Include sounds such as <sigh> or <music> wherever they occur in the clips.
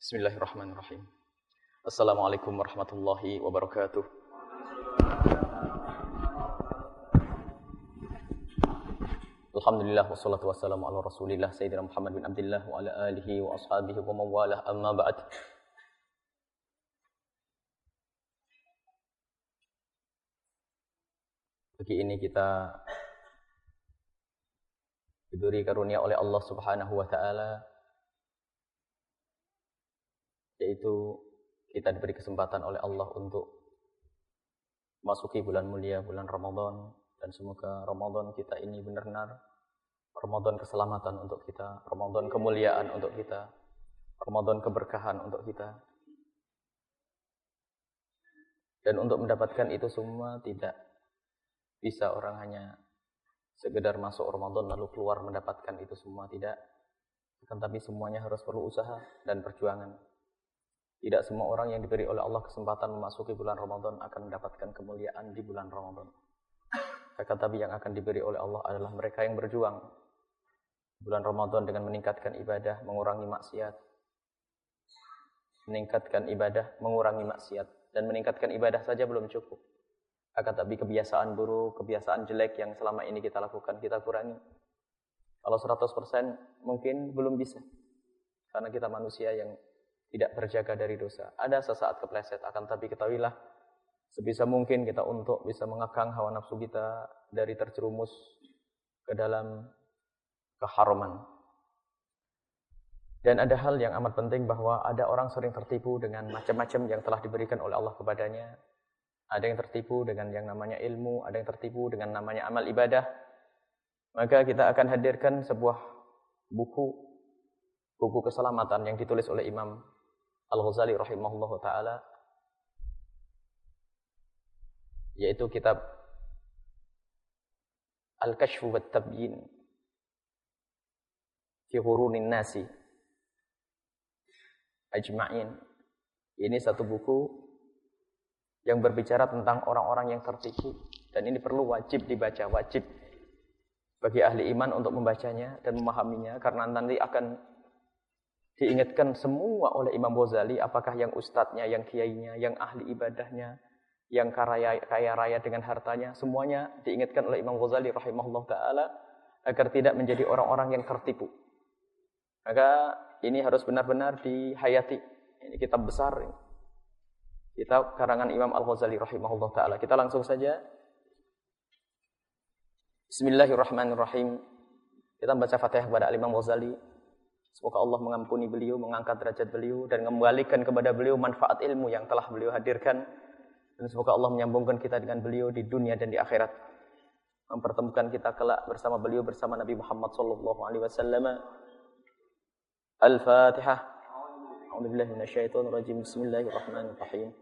بسم الله الرحمن الرحيم السلام عليكم ورحمة الله وبركاته الحمد لله والصلاة والسلام على رسول الله سيدنا محمد بن عبد الله وعلى آله وأصحابه ومن والاه أما بعد Bagi ini kita diberi karunia oleh Allah Subhanahu wa taala yaitu kita diberi kesempatan oleh Allah untuk masuki bulan mulia bulan Ramadan dan semoga Ramadan kita ini benar-benar Ramadan keselamatan untuk kita, Ramadan kemuliaan untuk kita, Ramadan keberkahan untuk kita. Dan untuk mendapatkan itu semua tidak bisa orang hanya sekedar masuk Ramadan lalu keluar mendapatkan itu semua tidak. Akan tapi semuanya harus perlu usaha dan perjuangan. Tidak semua orang yang diberi oleh Allah kesempatan memasuki bulan Ramadan akan mendapatkan kemuliaan di bulan Ramadan. Akan tapi yang akan diberi oleh Allah adalah mereka yang berjuang. Bulan Ramadan dengan meningkatkan ibadah, mengurangi maksiat. Meningkatkan ibadah, mengurangi maksiat. Dan meningkatkan ibadah saja belum cukup. Akan tapi kebiasaan buruk, kebiasaan jelek yang selama ini kita lakukan, kita kurangi. Kalau 100% mungkin belum bisa. Karena kita manusia yang tidak terjaga dari dosa. Ada sesaat kepleset, akan tapi ketahuilah sebisa mungkin kita untuk bisa mengekang hawa nafsu kita dari terjerumus ke dalam keharaman. Dan ada hal yang amat penting bahwa ada orang sering tertipu dengan macam-macam yang telah diberikan oleh Allah kepadanya. Ada yang tertipu dengan yang namanya ilmu, ada yang tertipu dengan namanya amal ibadah. Maka kita akan hadirkan sebuah buku buku keselamatan yang ditulis oleh Imam Al-Ghazali rahimahullah taala yaitu kitab Al-Kashfu wa Tabyin fi Hurunin Nasi Ajma'in. Ini satu buku yang berbicara tentang orang-orang yang tertipu dan ini perlu wajib dibaca wajib bagi ahli iman untuk membacanya dan memahaminya karena nanti akan diingatkan semua oleh Imam Ghazali apakah yang ustadznya, yang kiainya, yang ahli ibadahnya, yang kaya, kaya raya dengan hartanya, semuanya diingatkan oleh Imam Ghazali rahimahullah taala agar tidak menjadi orang-orang yang tertipu. Maka ini harus benar-benar dihayati. Ini kitab besar ini. Kitab karangan Imam Al-Ghazali rahimahullah taala. Kita langsung saja Bismillahirrahmanirrahim. Kita baca Fatihah kepada Imam Ghazali Semoga Allah mengampuni beliau, mengangkat derajat beliau dan mengembalikan kepada beliau manfaat ilmu yang telah beliau hadirkan. Dan semoga Allah menyambungkan kita dengan beliau di dunia dan di akhirat. Mempertemukan kita kelak bersama beliau bersama Nabi Muhammad sallallahu alaihi wasallam. Al-Fatihah. A'udzubillahi minasyaitonir rajim. Bismillahirrahmanirrahim.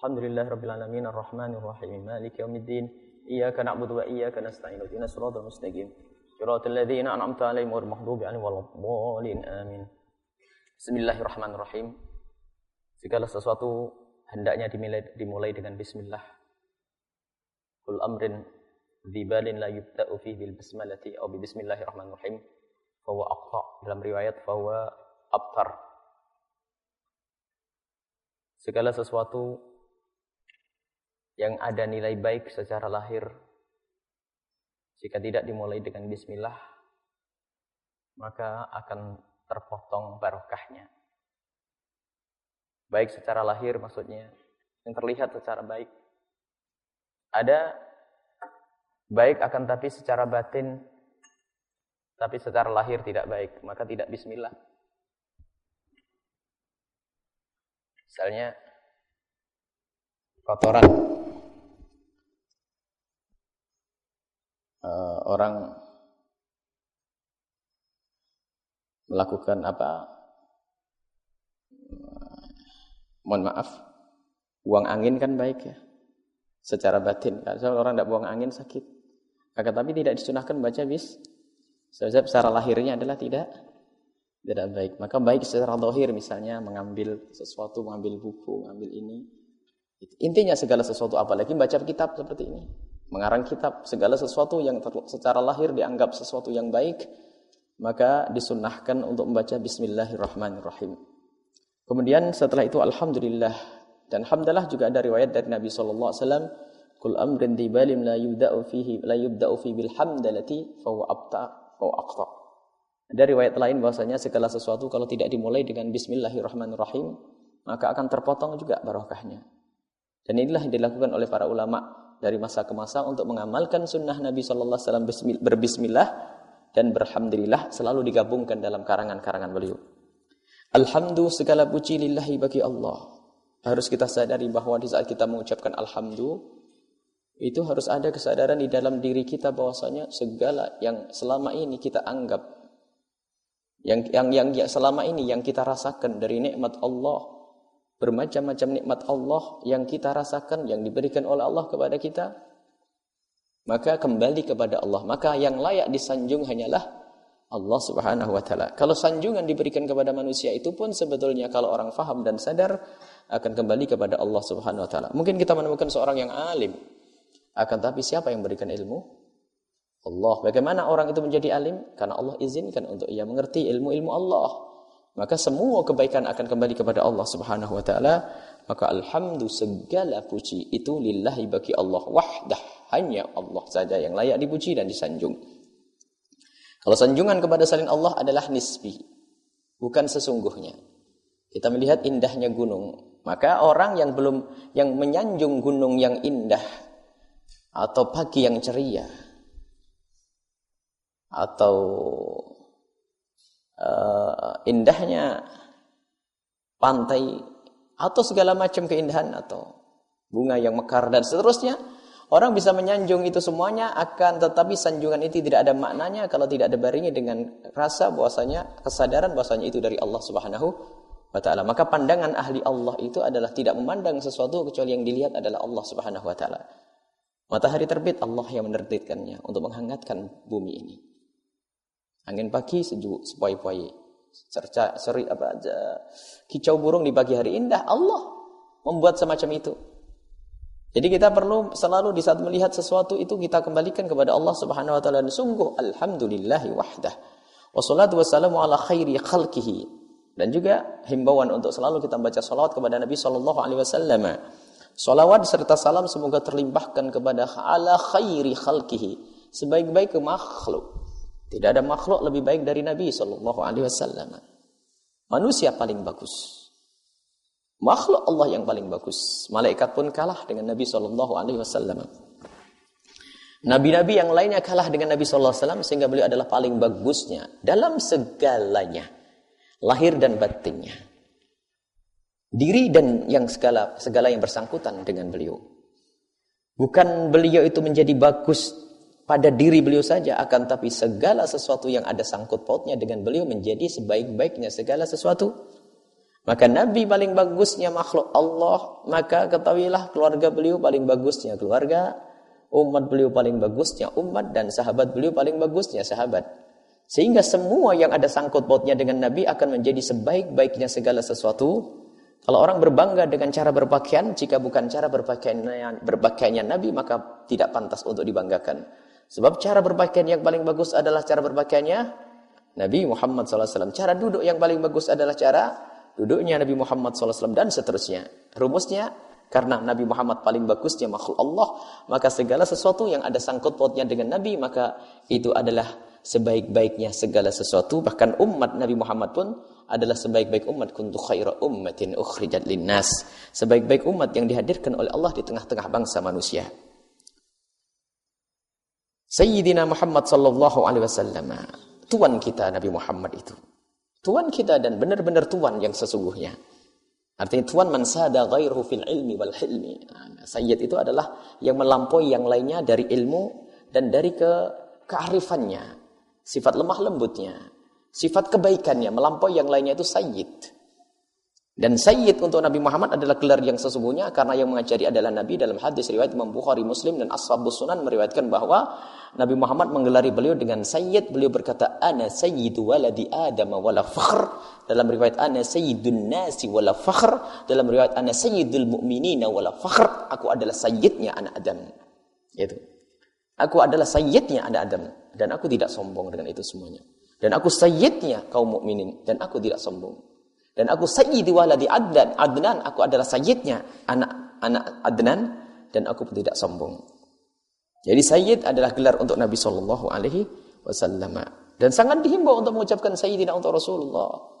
Alhamdulillahirabbil alamin arrahmanir rahim. Maliki yaumiddin. Iyyaka na'budu wa iyyaka nasta'in. Ihdinas siratal mustaqim. صراط الذين أنعمت عليهم غير المغضوب عليهم ولا الضالين آمين Bismillahirrahmanirrahim Segala sesuatu hendaknya dimulai, dimulai dengan bismillah Kul amrin Dibalin la yubta'u fih bil basmalati Atau bi bismillahirrahmanirrahim Fahuwa aqta Dalam riwayat fahuwa abtar Segala sesuatu Yang ada nilai baik secara lahir jika tidak dimulai dengan bismillah, maka akan terpotong barokahnya. Baik secara lahir maksudnya, yang terlihat secara baik. Ada baik akan tapi secara batin, tapi secara lahir tidak baik, maka tidak bismillah. Misalnya, kotoran uh, orang melakukan apa? Mohon maaf buang angin kan baik ya? Secara batin. Kalau orang tidak buang angin sakit. Akan tapi tidak disunahkan baca bis. Sebab secara lahirnya adalah tidak tidak baik. Maka baik secara lahir misalnya mengambil sesuatu mengambil buku mengambil ini. Intinya segala sesuatu apalagi baca kitab seperti ini mengarang kitab segala sesuatu yang secara lahir dianggap sesuatu yang baik maka disunnahkan untuk membaca bismillahirrahmanirrahim Kemudian setelah itu alhamdulillah dan alhamdulillah juga ada riwayat dari Nabi wasallam kul amrin dibalim la yubda'u fihi la yubda'u fi bil hamdalati fa huwa abta fa aqta. Ada riwayat lain bahwasanya segala sesuatu kalau tidak dimulai dengan bismillahirrahmanirrahim maka akan terpotong juga barokahnya. Dan inilah yang dilakukan oleh para ulama dari masa ke masa untuk mengamalkan sunnah Nabi Sallallahu Alaihi Wasallam berbismillah dan berhamdulillah selalu digabungkan dalam karangan-karangan beliau. Alhamdulillah segala puji lillahi bagi Allah. Harus kita sadari bahwa di saat kita mengucapkan alhamdulillah itu harus ada kesadaran di dalam diri kita bahwasanya segala yang selama ini kita anggap yang yang, yang selama ini yang kita rasakan dari nikmat Allah bermacam-macam nikmat Allah yang kita rasakan yang diberikan oleh Allah kepada kita maka kembali kepada Allah maka yang layak disanjung hanyalah Allah Subhanahu wa taala. Kalau sanjungan diberikan kepada manusia itu pun sebetulnya kalau orang faham dan sadar akan kembali kepada Allah Subhanahu wa taala. Mungkin kita menemukan seorang yang alim. Akan tapi siapa yang memberikan ilmu? Allah. Bagaimana orang itu menjadi alim? Karena Allah izinkan untuk ia mengerti ilmu-ilmu Allah. Maka semua kebaikan akan kembali kepada Allah Subhanahu wa taala. Maka alhamdulillah segala puji itu lillahi bagi Allah wahdah. Hanya Allah saja yang layak dipuji dan disanjung. Kalau sanjungan kepada selain Allah adalah nisbi, bukan sesungguhnya. Kita melihat indahnya gunung, maka orang yang belum yang menyanjung gunung yang indah atau pagi yang ceria atau uh, indahnya pantai atau segala macam keindahan atau bunga yang mekar dan seterusnya Orang bisa menyanjung itu semuanya akan tetapi sanjungan itu tidak ada maknanya kalau tidak dibarengi dengan rasa bahwasanya kesadaran bahwasanya itu dari Allah Subhanahu wa taala. Maka pandangan ahli Allah itu adalah tidak memandang sesuatu kecuali yang dilihat adalah Allah Subhanahu wa taala. Matahari terbit Allah yang menerbitkannya untuk menghangatkan bumi ini. Angin pagi sejuk sepoi-poi. Cerca seri apa aja. Kicau burung di pagi hari indah Allah membuat semacam itu. Jadi kita perlu selalu di saat melihat sesuatu itu kita kembalikan kepada Allah Subhanahu wa taala dan sungguh alhamdulillahi wahdah. Wassalatu wassalamu ala khairi khalqihi. Dan juga himbauan untuk selalu kita baca salawat kepada Nabi sallallahu alaihi wasallam. Salawat serta salam semoga terlimpahkan kepada ala khairi khalqihi, sebaik-baik makhluk. Tidak ada makhluk lebih baik dari Nabi sallallahu alaihi wasallam. Manusia paling bagus. Makhluk Allah yang paling bagus. Malaikat pun kalah dengan Nabi Shallallahu Alaihi Wasallam. Nabi-nabi yang lainnya kalah dengan Nabi Shallallahu Alaihi Wasallam sehingga beliau adalah paling bagusnya dalam segalanya, lahir dan batinnya, diri dan yang segala segala yang bersangkutan dengan beliau. Bukan beliau itu menjadi bagus pada diri beliau saja, akan tapi segala sesuatu yang ada sangkut pautnya dengan beliau menjadi sebaik-baiknya segala sesuatu. Maka Nabi paling bagusnya makhluk Allah, maka ketahuilah keluarga beliau paling bagusnya keluarga, umat beliau paling bagusnya umat, dan sahabat beliau paling bagusnya sahabat. Sehingga semua yang ada sangkut pautnya dengan Nabi akan menjadi sebaik-baiknya segala sesuatu. Kalau orang berbangga dengan cara berpakaian, jika bukan cara berpakaiannya, berpakaiannya Nabi, maka tidak pantas untuk dibanggakan. Sebab cara berpakaian yang paling bagus adalah cara berpakaiannya Nabi Muhammad SAW. Cara duduk yang paling bagus adalah cara duduknya Nabi Muhammad SAW dan seterusnya. Rumusnya, karena Nabi Muhammad paling bagusnya makhluk Allah, maka segala sesuatu yang ada sangkut pautnya dengan Nabi, maka itu adalah sebaik-baiknya segala sesuatu. Bahkan umat Nabi Muhammad pun adalah sebaik-baik umat kuntu khaira ummatin ukhrijat linnas. Sebaik-baik umat yang dihadirkan oleh Allah di tengah-tengah bangsa manusia. Sayyidina Muhammad sallallahu alaihi wasallam, tuan kita Nabi Muhammad itu. Tuhan kita dan benar-benar Tuhan yang sesungguhnya. Artinya Tuhan man sada ghairuhu fil ilmi wal hilmi. Nah, sayyid itu adalah yang melampaui yang lainnya dari ilmu dan dari ke kearifannya. Sifat lemah lembutnya. Sifat kebaikannya melampaui yang lainnya itu sayyid. Dan sayyid untuk Nabi Muhammad adalah gelar yang sesungguhnya karena yang mengajari adalah Nabi. Dalam hadis riwayat Imam Bukhari Muslim dan Ashabus Sunan meriwayatkan bahwa Nabi Muhammad menggelari beliau dengan sayyid. Beliau berkata ana sayyidu waladi adam wala fakhr. Dalam riwayat ana sayyidun nasi wala fakhr. Dalam riwayat ana sayyidul mu'minina wala fakhr. Aku adalah sayyidnya anak Adam. Itu aku adalah sayyidnya anak Adam. Dan aku tidak sombong dengan itu semuanya. Dan aku sayyidnya kaum mukminin. Dan aku tidak sombong Dan aku sayyidi waladi Adnan. Adnan, aku adalah sayyidnya anak anak Adnan dan aku pun tidak sombong. Jadi sayyid adalah gelar untuk Nabi sallallahu alaihi wasallam. Dan sangat dihimbau untuk mengucapkan sayyidina untuk Rasulullah.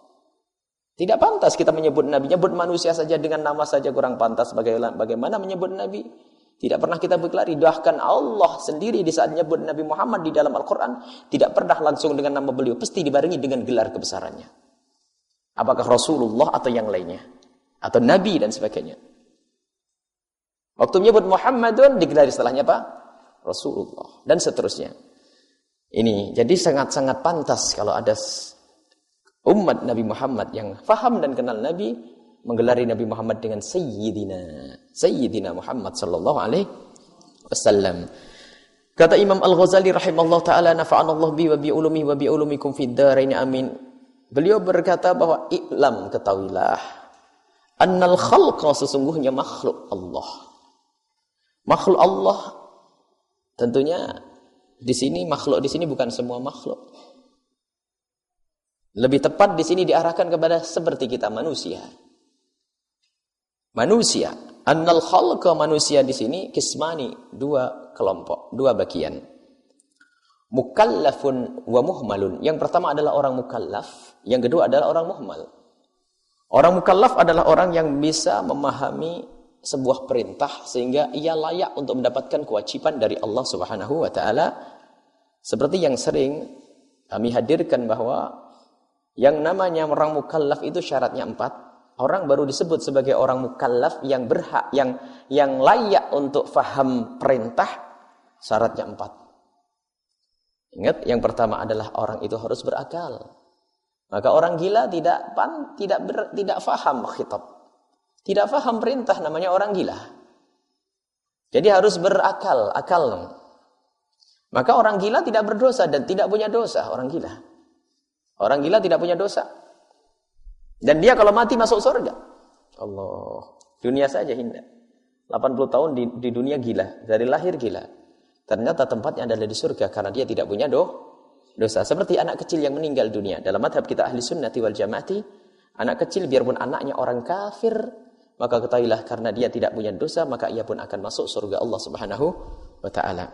Tidak pantas kita menyebut Nabi. Nyebut manusia saja dengan nama saja kurang pantas. Bagaimana menyebut Nabi? Tidak pernah kita berkelari. Bahkan Allah sendiri di saat menyebut Nabi Muhammad di dalam Al-Quran. Tidak pernah langsung dengan nama beliau. Pasti dibarengi dengan gelar kebesarannya. Apakah Rasulullah atau yang lainnya. Atau Nabi dan sebagainya. Waktu menyebut Muhammadun digelari setelahnya apa? Rasulullah. Dan seterusnya. Ini jadi sangat-sangat pantas kalau ada umat Nabi Muhammad yang faham dan kenal Nabi menggelari Nabi Muhammad dengan Sayyidina Sayyidina Muhammad sallallahu alaihi wasallam. Kata Imam Al-Ghazali rahimahullah taala nafa'ana Allah bi wa bi ulumi wa bi ulumikum fid dharain amin. Beliau berkata bahwa iklam ketahuilah annal khalqa sesungguhnya makhluk Allah. Makhluk Allah tentunya di sini makhluk di sini bukan semua makhluk. Lebih tepat di sini diarahkan kepada seperti kita manusia. Manusia, annal khalqa manusia di sini kismani, dua kelompok, dua bagian. Mukallafun wa muhmalun. Yang pertama adalah orang mukallaf, yang kedua adalah orang muhmal. Orang mukallaf adalah orang yang bisa memahami sebuah perintah sehingga ia layak untuk mendapatkan kewajiban dari Allah Subhanahu wa taala. Seperti yang sering kami hadirkan bahwa yang namanya orang mukallaf itu syaratnya empat. Orang baru disebut sebagai orang mukallaf yang berhak, yang yang layak untuk faham perintah, syaratnya empat. Ingat, yang pertama adalah orang itu harus berakal. Maka orang gila tidak pan, tidak ber, tidak faham khitab. Tidak faham perintah namanya orang gila. Jadi harus berakal, akal. Maka orang gila tidak berdosa dan tidak punya dosa, orang gila. Orang gila tidak punya dosa. Dan dia kalau mati masuk surga. Allah. Dunia saja hina. 80 tahun di, di dunia gila. Dari lahir gila. Ternyata tempatnya adalah di surga karena dia tidak punya doh, dosa. Seperti anak kecil yang meninggal dunia. Dalam madhab kita ahli sunnati wal jamaati. Anak kecil biarpun anaknya orang kafir. Maka ketahuilah karena dia tidak punya dosa. Maka ia pun akan masuk surga Allah subhanahu wa ta'ala.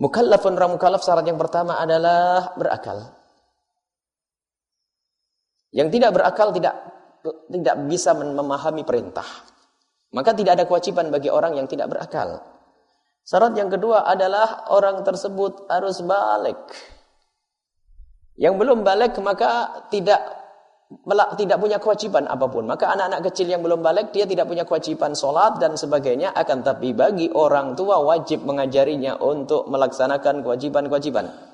Mukallafun orang mukallaf syarat yang pertama adalah berakal. Yang tidak berakal tidak tidak bisa memahami perintah. Maka tidak ada kewajiban bagi orang yang tidak berakal. Syarat yang kedua adalah orang tersebut harus balik. Yang belum balik maka tidak tidak punya kewajiban apa pun. Maka anak-anak kecil yang belum balik dia tidak punya kewajiban sholat dan sebagainya. Akan tapi bagi orang tua wajib mengajarinya untuk melaksanakan kewajiban-kewajiban.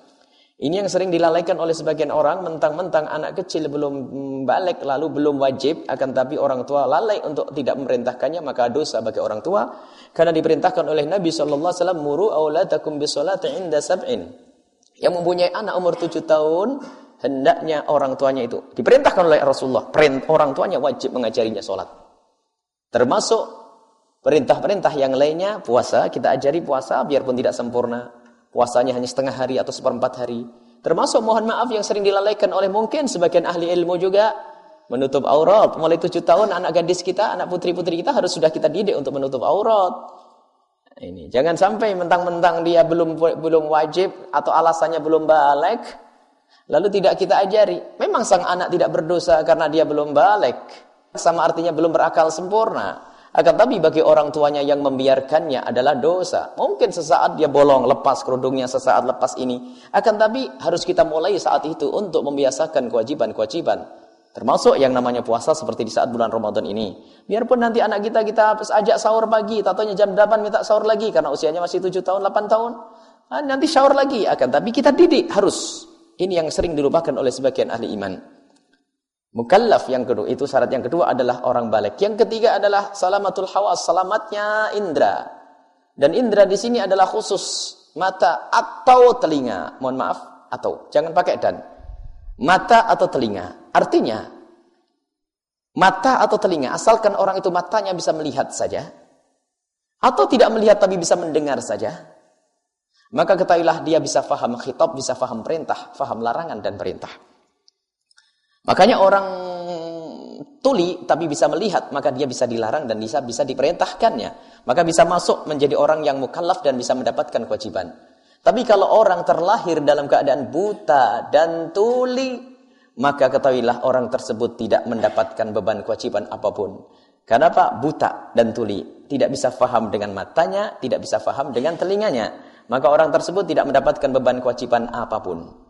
Ini yang sering dilalaikan oleh sebagian orang mentang-mentang anak kecil belum balik lalu belum wajib akan tapi orang tua lalai untuk tidak memerintahkannya maka dosa bagi orang tua karena diperintahkan oleh Nabi sallallahu alaihi wasallam muru auladakum bisolati inda sab'in. Yang mempunyai anak umur tujuh tahun hendaknya orang tuanya itu diperintahkan oleh Rasulullah orang tuanya wajib mengajarinya sholat. Termasuk perintah-perintah yang lainnya puasa kita ajari puasa biarpun tidak sempurna puasanya hanya setengah hari atau seperempat hari. Termasuk mohon maaf yang sering dilalaikan oleh mungkin sebagian ahli ilmu juga menutup aurat. Mulai tujuh tahun anak gadis kita, anak putri-putri kita harus sudah kita didik untuk menutup aurat. Ini jangan sampai mentang-mentang dia belum belum wajib atau alasannya belum balik, lalu tidak kita ajari. Memang sang anak tidak berdosa karena dia belum balik. Sama artinya belum berakal sempurna. Akan tapi bagi orang tuanya yang membiarkannya adalah dosa. Mungkin sesaat dia bolong, lepas kerudungnya sesaat lepas ini. Akan tapi harus kita mulai saat itu untuk membiasakan kewajiban-kewajiban. Termasuk yang namanya puasa seperti di saat bulan Ramadan ini. Biarpun nanti anak kita kita ajak sahur pagi, tatonya jam 8 minta sahur lagi karena usianya masih 7 tahun, 8 tahun. Nah, nanti sahur lagi akan tapi kita didik harus. Ini yang sering dilupakan oleh sebagian ahli iman. Mukallaf yang kedua, itu syarat yang kedua adalah orang balik. Yang ketiga adalah salamatul hawas, selamatnya indra. Dan indra di sini adalah khusus mata atau telinga. Mohon maaf, atau jangan pakai dan. Mata atau telinga. Artinya mata atau telinga, asalkan orang itu matanya bisa melihat saja atau tidak melihat tapi bisa mendengar saja, maka ketahuilah dia bisa faham khitab, bisa faham perintah, faham larangan dan perintah. Makanya orang tuli tapi bisa melihat, maka dia bisa dilarang dan bisa bisa diperintahkannya. Maka bisa masuk menjadi orang yang mukallaf dan bisa mendapatkan kewajiban. Tapi kalau orang terlahir dalam keadaan buta dan tuli, maka ketahuilah orang tersebut tidak mendapatkan beban kewajiban apa pun. Kenapa? Buta dan tuli. Tidak bisa faham dengan matanya, tidak bisa faham dengan telinganya. Maka orang tersebut tidak mendapatkan beban kewajiban apa pun.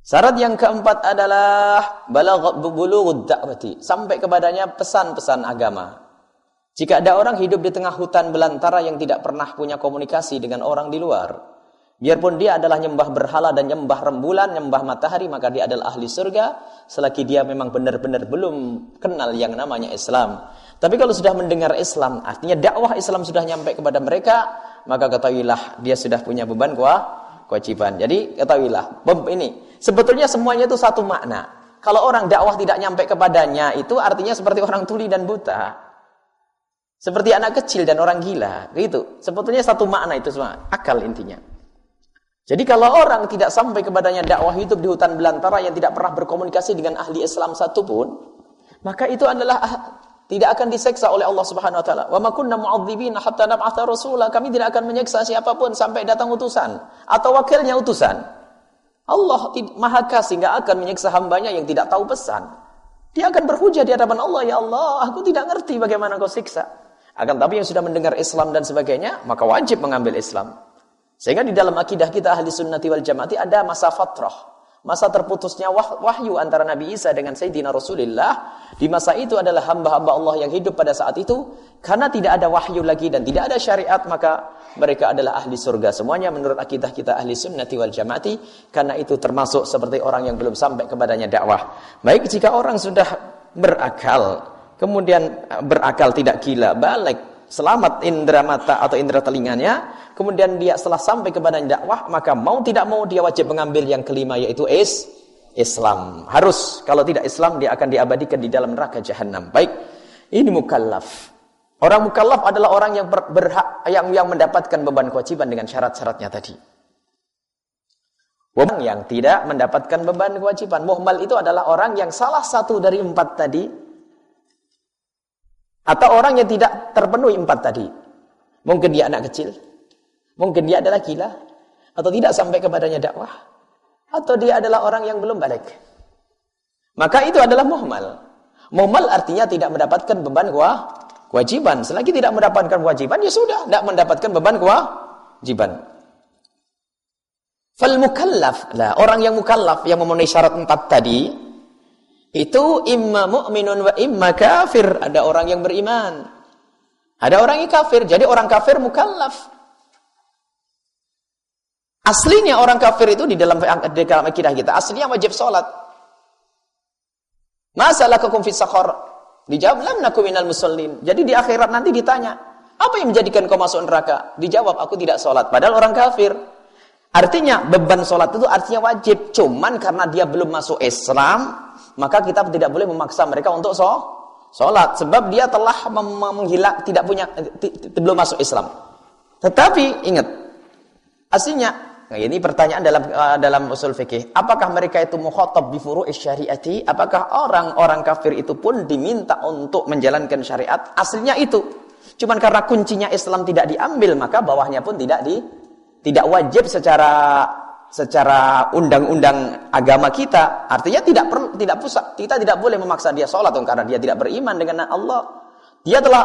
Syarat yang keempat adalah bulughud da'wati, sampai kepadanya pesan-pesan agama. Jika ada orang hidup di tengah hutan belantara yang tidak pernah punya komunikasi dengan orang di luar, biarpun dia adalah nyembah berhala dan nyembah rembulan, nyembah matahari, maka dia adalah ahli surga selagi dia memang benar-benar belum kenal yang namanya Islam. Tapi kalau sudah mendengar Islam, artinya dakwah Islam sudah nyampe kepada mereka, maka ketahuilah dia sudah punya beban kewajiban. Jadi ketahuilah, ini sebetulnya semuanya itu satu makna. Kalau orang dakwah tidak nyampe kepadanya, itu artinya seperti orang tuli dan buta. Seperti anak kecil dan orang gila, gitu. Sebetulnya satu makna itu semua, akal intinya. Jadi kalau orang tidak sampai kepadanya dakwah hidup di hutan belantara yang tidak pernah berkomunikasi dengan ahli Islam satupun, maka itu adalah tidak akan diseksa oleh Allah Subhanahu wa taala. Wa ma kunna mu'adzibina hatta nab'atha rasula. Kami tidak akan menyeksa siapa pun sampai datang utusan atau wakilnya utusan. Allah Maha Kasih enggak akan menyeksa hambanya yang tidak tahu pesan. Dia akan berhujah di hadapan Allah, "Ya Allah, aku tidak ngerti bagaimana kau siksa." Akan tapi yang sudah mendengar Islam dan sebagainya, maka wajib mengambil Islam. Sehingga di dalam akidah kita ahli sunnati wal jamaati ada masa fatrah masa terputusnya wah, wahyu antara Nabi Isa dengan Sayyidina Rasulullah di masa itu adalah hamba-hamba Allah yang hidup pada saat itu. Karena tidak ada wahyu lagi dan tidak ada syariat maka mereka adalah ahli surga semuanya menurut akidah kita ahli sunnati wal jamaati. Karena itu termasuk seperti orang yang belum sampai kepadanya dakwah. Baik jika orang sudah berakal kemudian berakal tidak gila balik selamat indera mata atau indera telinganya, kemudian dia setelah sampai kepada dakwah, maka mau tidak mau dia wajib mengambil yang kelima yaitu is Islam. Harus kalau tidak Islam dia akan diabadikan di dalam neraka jahanam. Baik. Ini mukallaf. Orang mukallaf adalah orang yang berhak yang yang mendapatkan beban kewajiban dengan syarat-syaratnya tadi. Orang yang tidak mendapatkan beban kewajiban. Muhmal itu adalah orang yang salah satu dari empat tadi atau orang yang tidak terpenuhi empat tadi. Mungkin dia anak kecil. Mungkin dia adalah gila. Atau tidak sampai kepadanya dakwah. Atau dia adalah orang yang belum balik. Maka itu adalah muhmal. Muhmal artinya tidak mendapatkan beban kewajiban. Selagi tidak mendapatkan kewajiban, ya sudah. Tidak mendapatkan beban kewajiban. Fal mukallaf. Lah, orang yang mukallaf yang memenuhi syarat empat tadi, itu imma mu'minun wa imma kafir. Ada orang yang beriman. Ada orang yang kafir. Jadi orang kafir mukallaf. Aslinya orang kafir itu di dalam di dalam akidah kita aslinya wajib sholat. Masalah kekum fi sakhar? Dijawab lam nakum minal musallin. Jadi di akhirat nanti ditanya, apa yang menjadikan kau masuk neraka? Dijawab aku tidak sholat. Padahal orang kafir. Artinya beban sholat itu artinya wajib. Cuman karena dia belum masuk Islam, maka kita tidak boleh memaksa mereka untuk sholat. Sebab dia telah menghilang tidak punya belum masuk Islam. Tetapi ingat aslinya nah ini pertanyaan dalam uh, dalam usul fikih apakah mereka itu mukhatab bi furu'is syariati? Apakah orang-orang kafir itu pun diminta untuk menjalankan syariat? Aslinya itu. Cuman karena kuncinya Islam tidak diambil maka bawahnya pun tidak di tidak wajib secara secara undang-undang agama kita artinya tidak perlu tidak pusat kita tidak boleh memaksa dia sholat karena dia tidak beriman dengan Allah. Dia telah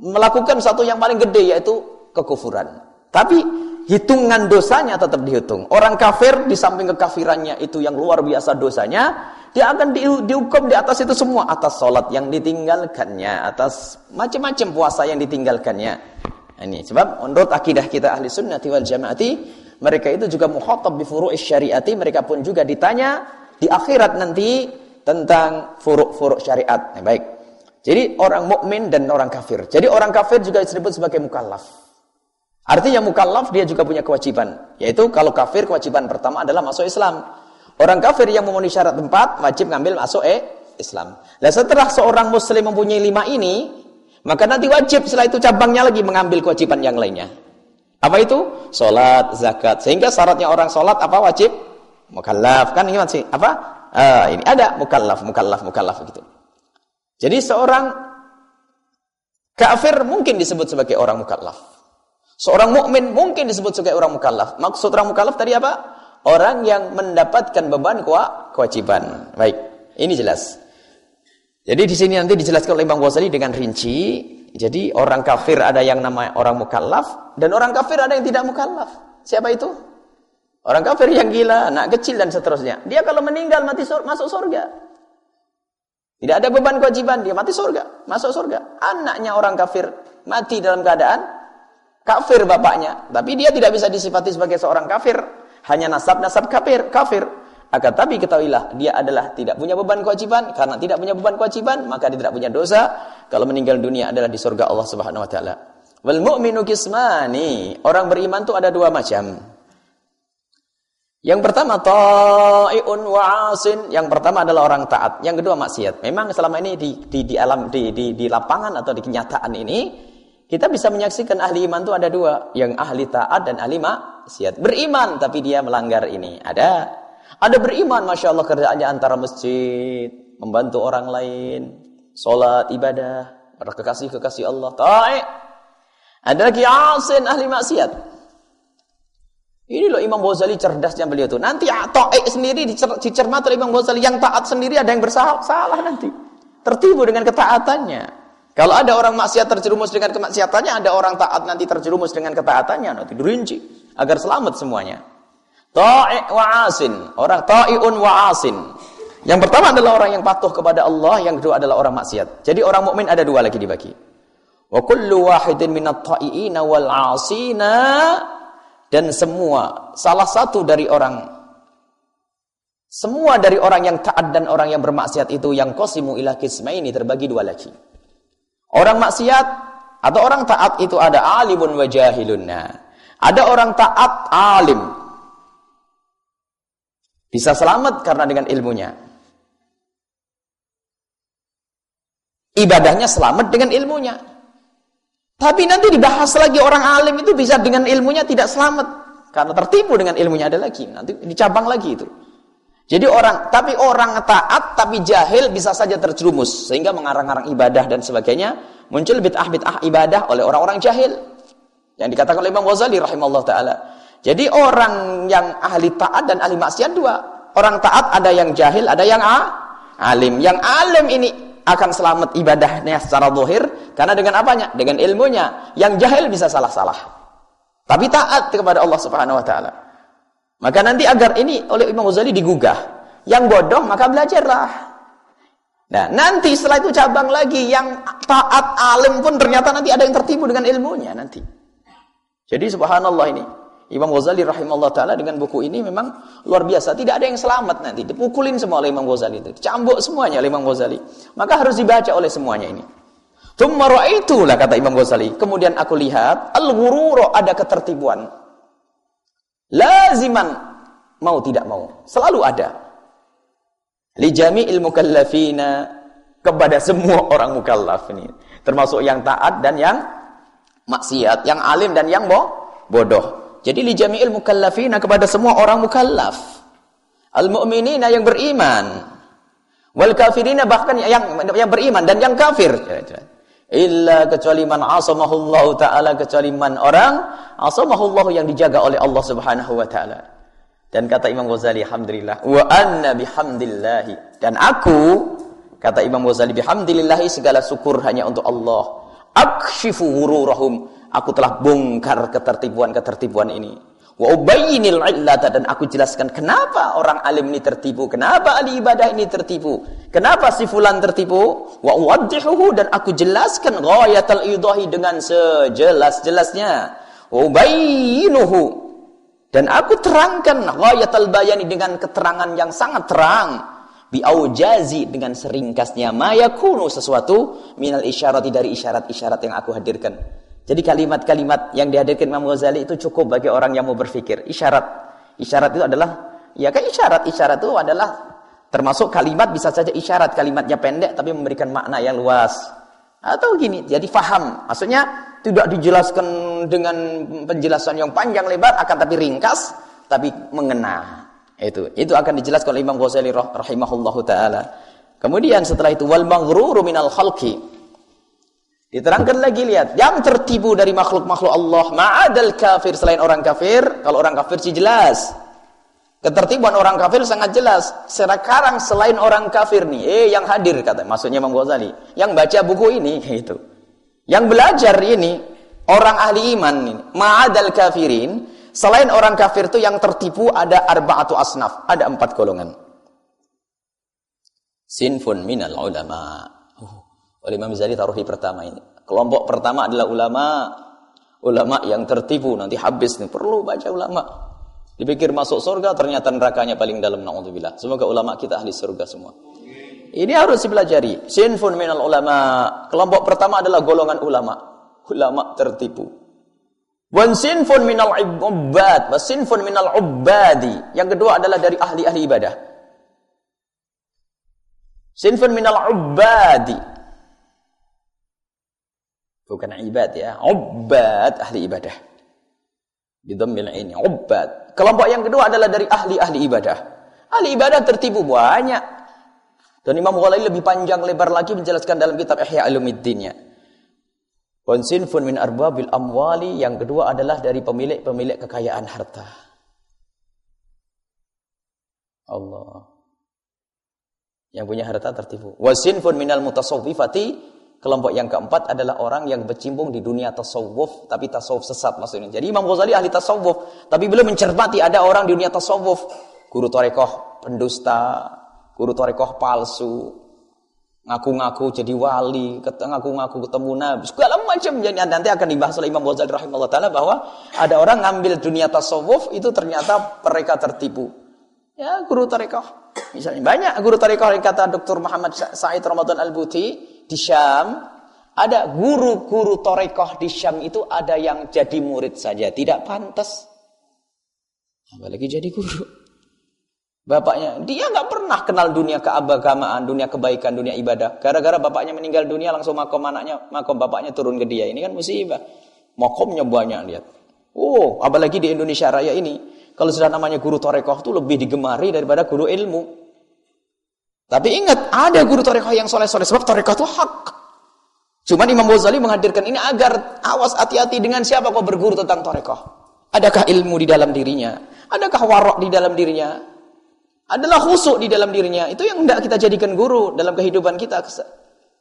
melakukan satu yang paling gede yaitu kekufuran. Tapi hitungan dosanya tetap dihitung. Orang kafir di samping kekafirannya itu yang luar biasa dosanya dia akan di, dihukum di atas itu semua. Atas sholat yang ditinggalkannya atas macam-macam puasa yang ditinggalkannya. Ini sebab menurut akidah kita ahli sunnah wal jamaati mereka itu juga mukhatab bi furu'is syariati, mereka pun juga ditanya di akhirat nanti tentang furu'-furu' syariat. Nah, baik. Jadi orang mukmin dan orang kafir. Jadi orang kafir juga disebut sebagai mukallaf. Artinya mukallaf dia juga punya kewajiban, yaitu kalau kafir kewajiban pertama adalah masuk Islam. Orang kafir yang memenuhi syarat empat wajib ngambil masuk eh, Islam. Nah setelah seorang muslim mempunyai lima ini, maka nanti wajib setelah itu cabangnya lagi mengambil kewajiban yang lainnya. Apa itu? Salat, zakat. Sehingga syaratnya orang salat apa wajib? Mukallaf. Kan ingat sih, apa? Uh, ini ada mukallaf, mukallaf, mukallaf gitu. Jadi seorang kafir mungkin disebut sebagai orang mukallaf. Seorang mukmin mungkin disebut sebagai orang mukallaf. Maksud orang mukallaf tadi apa? Orang yang mendapatkan beban kewajiban. Baik, ini jelas. Jadi di sini nanti dijelaskan oleh Imam Ghazali dengan rinci. Jadi orang kafir ada yang nama orang mukallaf dan orang kafir ada yang tidak mukallaf. Siapa itu? Orang kafir yang gila, anak kecil dan seterusnya. Dia kalau meninggal mati sur masuk surga. Tidak ada beban kewajiban, dia mati surga, masuk surga. Anaknya orang kafir mati dalam keadaan kafir bapaknya, tapi dia tidak bisa disifati sebagai seorang kafir, hanya nasab-nasab kafir, kafir. Akan tapi ketahuilah, dia adalah tidak punya beban kewajiban, karena tidak punya beban kewajiban, maka dia tidak punya dosa. Kalau meninggal dunia adalah di surga Allah Subhanahu wa taala. Wal mu'minu kismani. Orang beriman itu ada dua macam. Yang pertama ta'iun wa'asin, yang pertama adalah orang taat, yang kedua maksiat. Memang selama ini di di di alam di di di lapangan atau di kenyataan ini kita bisa menyaksikan ahli iman itu ada dua, yang ahli taat dan ahli maksiat. Beriman tapi dia melanggar ini. Ada. Ada beriman Masya Allah kerjaannya antara masjid, membantu orang lain, sholat, ibadah, berkekasih-kekasih Allah. Ta'i. Ada lagi asin ahli maksiat. Ini loh Imam Ghazali cerdasnya beliau itu. Nanti Ta'ik sendiri dicermat oleh Imam Ghazali. Yang taat sendiri ada yang bersalah salah nanti. Tertibu dengan ketaatannya. Kalau ada orang maksiat terjerumus dengan kemaksiatannya, ada orang taat nanti terjerumus dengan ketaatannya. Nanti dirinci. Agar selamat semuanya. Ta'ik wa'asin. Orang ta'i'un wa'asin. Yang pertama adalah orang yang patuh kepada Allah. Yang kedua adalah orang maksiat. Jadi orang mukmin ada dua lagi dibagi. Wa kullu wahidin minat ta'i'ina wal 'asina dan semua salah satu dari orang semua dari orang yang taat dan orang yang bermaksiat itu yang qasimu ila ini terbagi dua lagi. Orang maksiat atau orang taat itu ada alimun wa jahilun. Nah, ada orang taat alim. Bisa selamat karena dengan ilmunya. Ibadahnya selamat dengan ilmunya. Tapi nanti dibahas lagi orang alim itu bisa dengan ilmunya tidak selamat. Karena tertipu dengan ilmunya ada lagi. Nanti dicabang lagi itu. Jadi orang, tapi orang taat tapi jahil bisa saja terjerumus. Sehingga mengarang-arang ibadah dan sebagainya. Muncul bid'ah-bid'ah ibadah oleh orang-orang jahil. Yang dikatakan oleh Imam Ghazali rahimahullah ta'ala. Jadi orang yang ahli taat dan ahli maksiat dua. Orang taat ada yang jahil, ada yang ah, alim. Yang alim ini akan selamat ibadahnya secara zahir karena dengan apanya? Dengan ilmunya. Yang jahil bisa salah-salah. Tapi taat kepada Allah Subhanahu wa taala. Maka nanti agar ini oleh Imam Ghazali digugah. Yang bodoh maka belajarlah. Nah, nanti setelah itu cabang lagi yang taat alim pun ternyata nanti ada yang tertipu dengan ilmunya nanti. Jadi subhanallah ini. Imam Ghazali rahimahullah ta'ala dengan buku ini memang luar biasa. Tidak ada yang selamat nanti. Dipukulin semua oleh Imam Ghazali itu. Dicambuk semuanya oleh Imam Ghazali. Maka harus dibaca oleh semuanya ini. Tumma lah kata Imam Ghazali. Kemudian aku lihat al-ghururu ada ketertibuan. Laziman mau tidak mau. Selalu ada. Li jami'il mukallafina kepada semua orang mukallaf ini. Termasuk yang taat dan yang maksiat, yang alim dan yang bodoh. Jadi li jami'il mukallafina kepada semua orang mukallaf. Al-mu'minina yang beriman. Wal kafirina bahkan yang yang beriman dan yang kafir. Illa kecuali man asamahullahu taala kecuali man orang asamahullahu yang dijaga oleh Allah Subhanahu wa taala. Dan kata Imam Ghazali alhamdulillah wa anna bihamdillah dan aku kata Imam Ghazali bihamdillah segala syukur hanya untuk Allah. Akshifu ghururahum aku telah bongkar ketertipuan-ketertipuan ini. Wa ubayyinil illata dan aku jelaskan kenapa orang alim ini tertipu, kenapa ahli ibadah ini tertipu, kenapa si fulan tertipu. Wa uwaddihuhu dan aku jelaskan ghayatal idahi dengan sejelas-jelasnya. Wa ubayyinuhu dan aku terangkan ghayatal bayani dengan keterangan yang sangat terang. Bi aujazi dengan seringkasnya mayakunu sesuatu minal isyarati dari isyarat-isyarat yang aku hadirkan. Jadi kalimat-kalimat yang dihadirkan Imam Ghazali itu cukup bagi orang yang mau berpikir. Isyarat. Isyarat itu adalah, ya kan isyarat. Isyarat itu adalah termasuk kalimat bisa saja isyarat. Kalimatnya pendek tapi memberikan makna yang luas. Atau gini, jadi faham. Maksudnya tidak dijelaskan dengan penjelasan yang panjang lebar, akan tapi ringkas, tapi mengena. Itu itu akan dijelaskan oleh Imam Ghazali rahimahullahu taala. Kemudian setelah itu wal maghruru minal khalqi. Diterangkan lagi lihat, yang tertipu dari makhluk-makhluk Allah, ma'adal kafir selain orang kafir, kalau orang kafir sih jelas. Ketertibuan orang kafir sangat jelas. Sekarang selain orang kafir nih, eh yang hadir kata, maksudnya Imam Ghazali, yang baca buku ini <laughs> itu. Yang belajar ini orang ahli iman ini, ma'adal kafirin, selain orang kafir itu yang tertipu ada arba'atu asnaf, ada empat golongan. Sinfun minal ulama. Oleh Imam Ghazali taruhi pertama ini. Kelompok pertama adalah ulama ulama yang tertipu nanti habis nih perlu baca ulama. Dipikir masuk surga ternyata nerakanya paling dalam naudzubillah. Semoga ulama kita ahli surga semua. Ini harus dipelajari. Sinfun minal ulama. Kelompok pertama adalah golongan ulama. Ulama tertipu. Wan sinfun minal ubbad, wa sinfun minal ubbadi. Yang kedua adalah dari ahli-ahli ibadah. Sinfun minal ubbadi. Bukan ibad ya. Ubbad, ahli ibadah. Bidhammil ini. Ubbad. Kelompok yang kedua adalah dari ahli-ahli ibadah. Ahli ibadah tertipu banyak. Dan Imam Ghazali lebih panjang lebar lagi menjelaskan dalam kitab Ihya Ulumuddinnya. Wan sinfun min arbabil amwali yang kedua adalah dari pemilik-pemilik kekayaan harta. Allah. Yang punya harta tertipu. Wasinfun minal mutasawwifati kelompok yang keempat adalah orang yang bercimbung di dunia tasawuf tapi tasawuf sesat maksudnya. Jadi Imam Ghazali ahli tasawuf tapi belum mencermati ada orang di dunia tasawuf guru tarekoh pendusta, guru tarekoh palsu, ngaku-ngaku jadi wali, ngaku-ngaku ketemu nabi, segala macam. Jadi nanti akan dibahas oleh Imam Ghazali rahimahullah taala bahwa ada orang ngambil dunia tasawuf itu ternyata mereka tertipu. Ya, guru tarekoh Misalnya banyak guru tarekat yang kata Dr. Muhammad Said Ramadan Al-Buti di Syam, ada guru-guru tarekat di Syam itu ada yang jadi murid saja, tidak pantas. Apalagi jadi guru. Bapaknya, dia nggak pernah kenal dunia keagamaan, dunia kebaikan, dunia ibadah. Gara-gara bapaknya meninggal dunia langsung makom anaknya, makom bapaknya turun ke dia. Ini kan musibah. Makomnya banyak lihat. Oh, apalagi di Indonesia Raya ini kalau sudah namanya guru torekoh itu lebih digemari daripada guru ilmu. Tapi ingat, ada guru torekoh yang soleh-soleh. Sebab torekoh itu hak. Cuman Imam Ghazali menghadirkan ini agar awas hati-hati dengan siapa kau berguru tentang torekoh. Adakah ilmu di dalam dirinya? Adakah warok di dalam dirinya? Adalah khusuk di dalam dirinya. Itu yang tidak kita jadikan guru dalam kehidupan kita.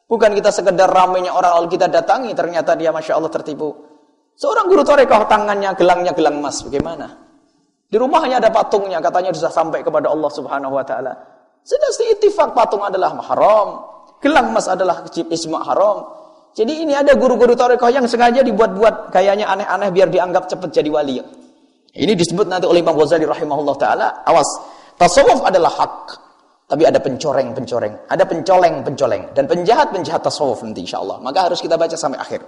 Bukan kita sekedar ramainya orang lalu kita datangi ternyata dia Masya Allah tertipu. Seorang guru torekoh tangannya gelangnya gelang emas. Bagaimana? Di rumahnya ada patungnya, katanya sudah sampai kepada Allah Subhanahu wa taala. Sudah itifak patung adalah haram. Gelang emas adalah isma haram. Jadi ini ada guru-guru tarekat yang sengaja dibuat-buat kayaknya aneh-aneh biar dianggap cepat jadi wali. Ini disebut nanti oleh Imam Ghazali rahimahullah taala. Awas, tasawuf adalah hak. Tapi ada pencoreng-pencoreng, ada pencoleng-pencoleng dan penjahat-penjahat tasawuf nanti insyaallah. Maka harus kita baca sampai akhir.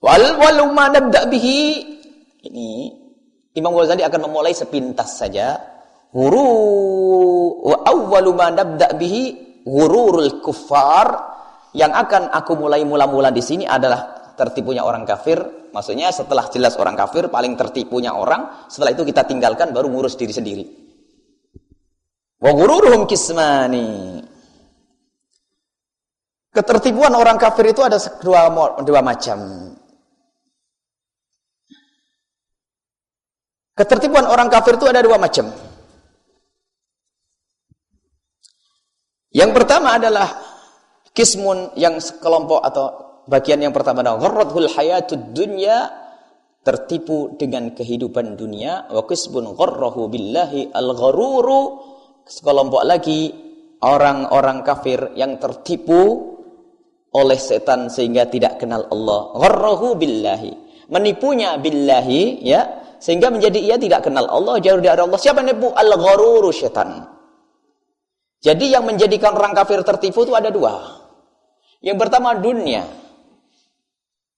Wal walu ma bihi ini Imam Ghazali akan memulai sepintas saja. Huru wa awwalu ma nabda bihi ghururul kuffar. Yang akan aku mulai mula-mula di sini adalah tertipunya orang kafir. Maksudnya setelah jelas orang kafir paling tertipunya orang, setelah itu kita tinggalkan baru ngurus diri sendiri. Wa ghururuhum kismani. Ketertipuan orang kafir itu ada dua, dua macam. Ketertipuan orang kafir itu ada dua macam. Yang pertama adalah kismun yang sekelompok atau bagian yang pertama adalah gharratul hayatud dunya tertipu dengan kehidupan dunia wa kisbun gharrahu billahi al-gharuru sekelompok lagi orang-orang kafir yang tertipu oleh setan sehingga tidak kenal Allah gharrahu billahi menipunya billahi ya sehingga menjadi ia tidak kenal Allah, jauh dari Allah. Siapa nipu? Al-gharuru syaitan. Jadi yang menjadikan orang kafir tertipu itu ada dua. Yang pertama dunia.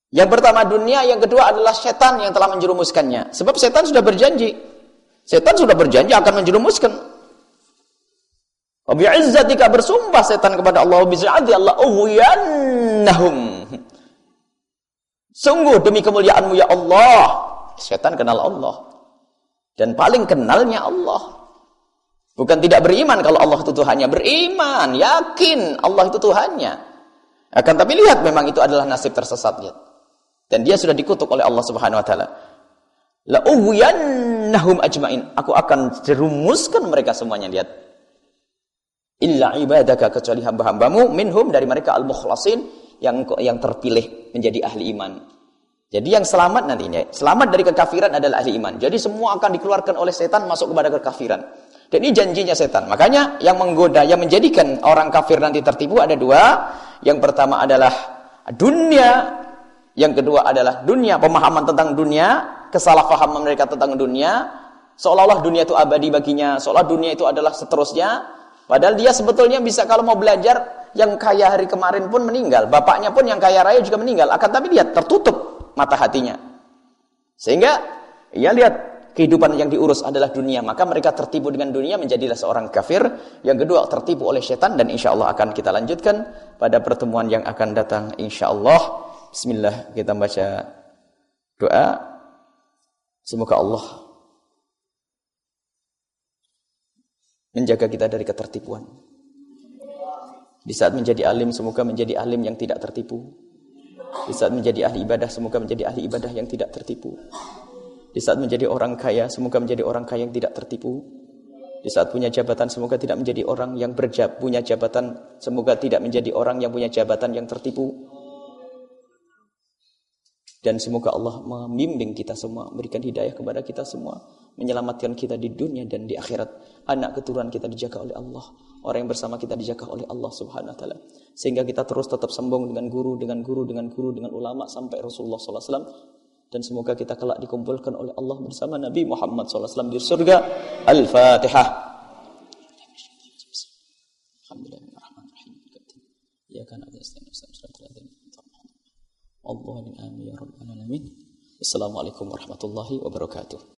Yang pertama dunia, yang kedua adalah setan yang telah menjerumuskannya. Sebab setan sudah berjanji. Setan sudah berjanji akan menjerumuskan. Wabi izzatika bersumpah setan kepada Allah. Wabi Allah. Sungguh demi kemuliaanmu ya Allah. Setan kenal Allah. Dan paling kenalnya Allah. Bukan tidak beriman kalau Allah itu Tuhannya. Beriman, yakin Allah itu Tuhannya. Akan tapi lihat memang itu adalah nasib tersesat. Lihat. Dan dia sudah dikutuk oleh Allah Subhanahu wa taala. La ughwiyannahum ajmain. Aku akan jerumuskan mereka semuanya. Lihat. Illa ibadaka kecuali hamba-hambamu minhum dari mereka al-mukhlasin yang yang terpilih menjadi ahli iman. Jadi yang selamat nantinya, selamat dari kekafiran adalah ahli iman. Jadi semua akan dikeluarkan oleh setan masuk kepada kekafiran. Dan ini janjinya setan. Makanya yang menggoda, yang menjadikan orang kafir nanti tertipu ada dua. Yang pertama adalah dunia. Yang kedua adalah dunia, pemahaman tentang dunia. Kesalahpahaman mereka tentang dunia. Seolah-olah dunia itu abadi baginya. Seolah dunia itu adalah seterusnya. Padahal dia sebetulnya bisa kalau mau belajar, yang kaya hari kemarin pun meninggal. Bapaknya pun yang kaya raya juga meninggal. Akan tapi dia tertutup mata hatinya. Sehingga, ya lihat, kehidupan yang diurus adalah dunia, maka mereka tertipu dengan dunia menjadilah seorang kafir. Yang kedua tertipu oleh setan dan insya Allah akan kita lanjutkan pada pertemuan yang akan datang insya Allah. Bismillah kita baca doa. Semoga Allah menjaga kita dari ketertipuan. Di saat menjadi alim, semoga menjadi alim yang tidak tertipu. Di saat menjadi ahli ibadah, semoga menjadi ahli ibadah yang tidak tertipu. Di saat menjadi orang kaya, semoga menjadi orang kaya yang tidak tertipu. Di saat punya jabatan, semoga tidak menjadi orang yang berjab, punya jabatan, semoga tidak menjadi orang yang punya jabatan yang tertipu. Dan semoga Allah membimbing kita semua, memberikan hidayah kepada kita semua, menyelamatkan kita di dunia dan di akhirat. Anak keturunan kita dijaga oleh Allah, orang yang bersama kita dijaga oleh Allah Subhanahu wa taala. Sehingga kita terus tetap sembung dengan guru, dengan guru, dengan guru, dengan ulama sampai Rasulullah wasallam dan semoga kita kelak dikumpulkan oleh Allah bersama Nabi Muhammad SAW di surga. Al-Fatihah. Assalamualaikum warahmatullahi wabarakatuh.